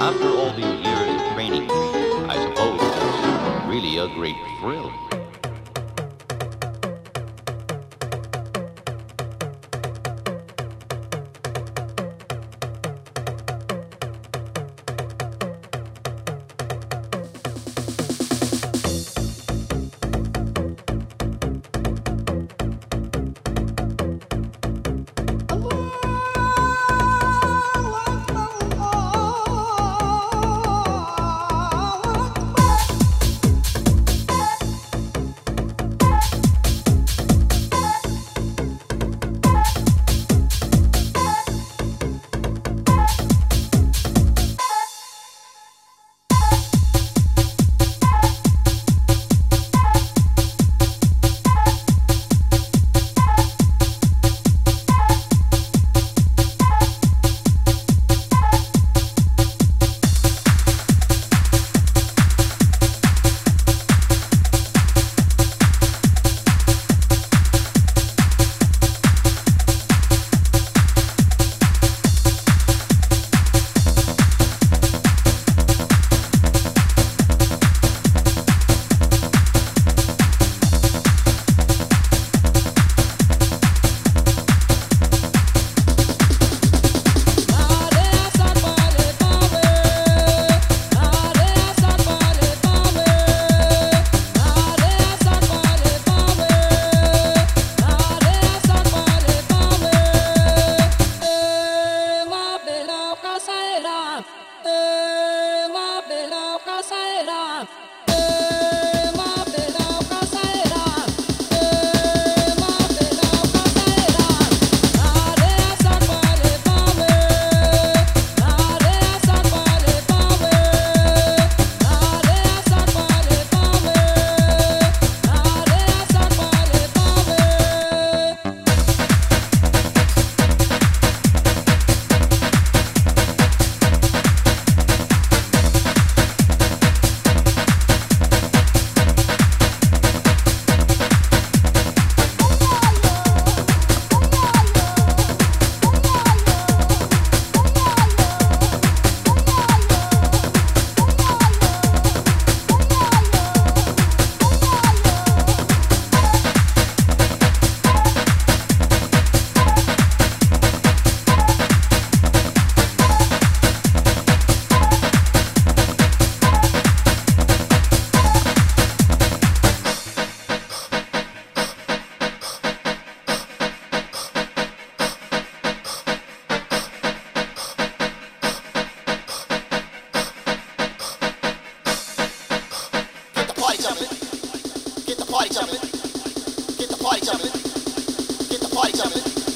After all these years of training, I suppose it's really a great thrill. up. Uh... jumping. Get the party jumping. Get the party jumping. Get the party jumping.